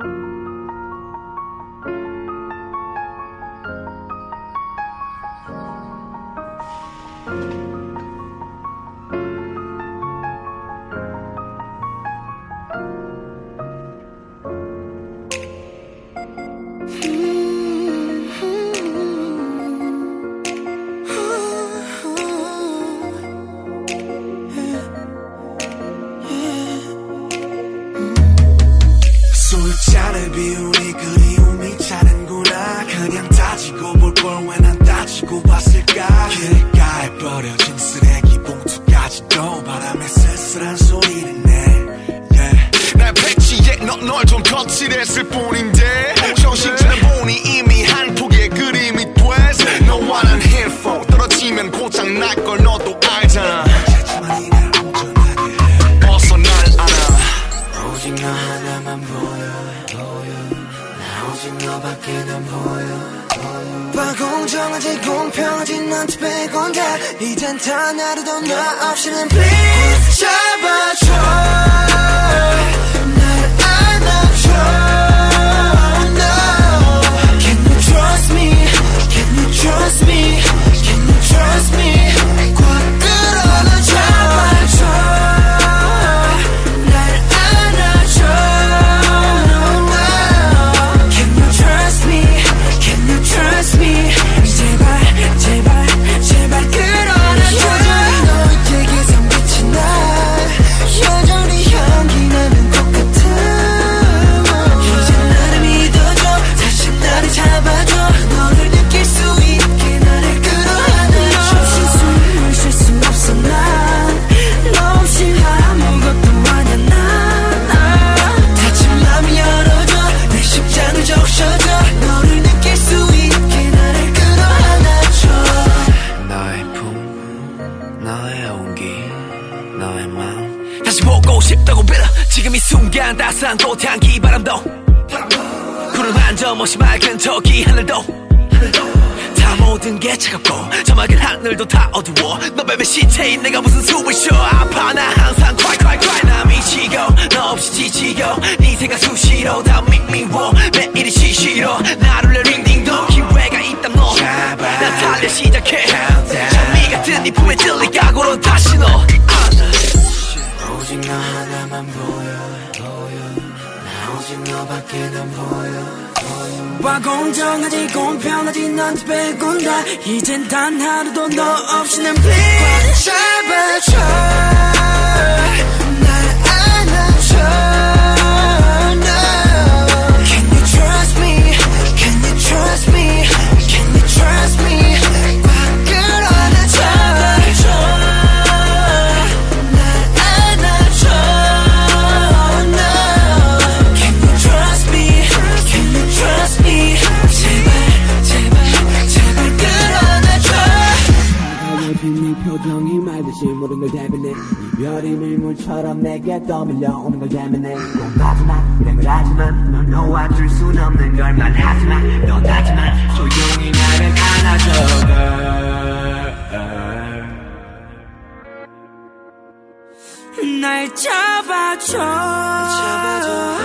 thank you 을비 봐 공정하지 공평하지 너한테 빼곤다. 이젠 단 하루도 나 없이는 please 잡아줘 이 순간 따스한 꽃 향기 바람도 구름 한 점 없이 맑은 저기 하늘도 다 모든 게 차갑고 저 맑은 하늘도 다 어두워. 너 뱀의 시체인 내가 무슨 숨을 쉬어. 아파. 나 항상 cry 나 미치고 너 없이 지치고 네 생각 수시로 다 미미워. 매일이 시시로. 나를 내 링딩도 기회가 있다면 너나 달려 시작해. 장미 같은 네 품에 들릴 각오로 다시 너. 아. 오직 너 하나만 보여. 나 오직 너밖에 난 보여. 와 공정하지 공평하지 넌 빼곤 다. 이젠 단 하루도 너 없이는 please 잡아줘 날 네 표정이 말듯이 모든 걸 대변해 이별이 밀물처럼 내게 떠밀려오는 걸 대면해 공하지만 이런 걸 하지만 널 놓아줄 순 없는 걸 말하지만 넌 하지만 조용히 나를 안아줘. 날 잡아줘 잡아줘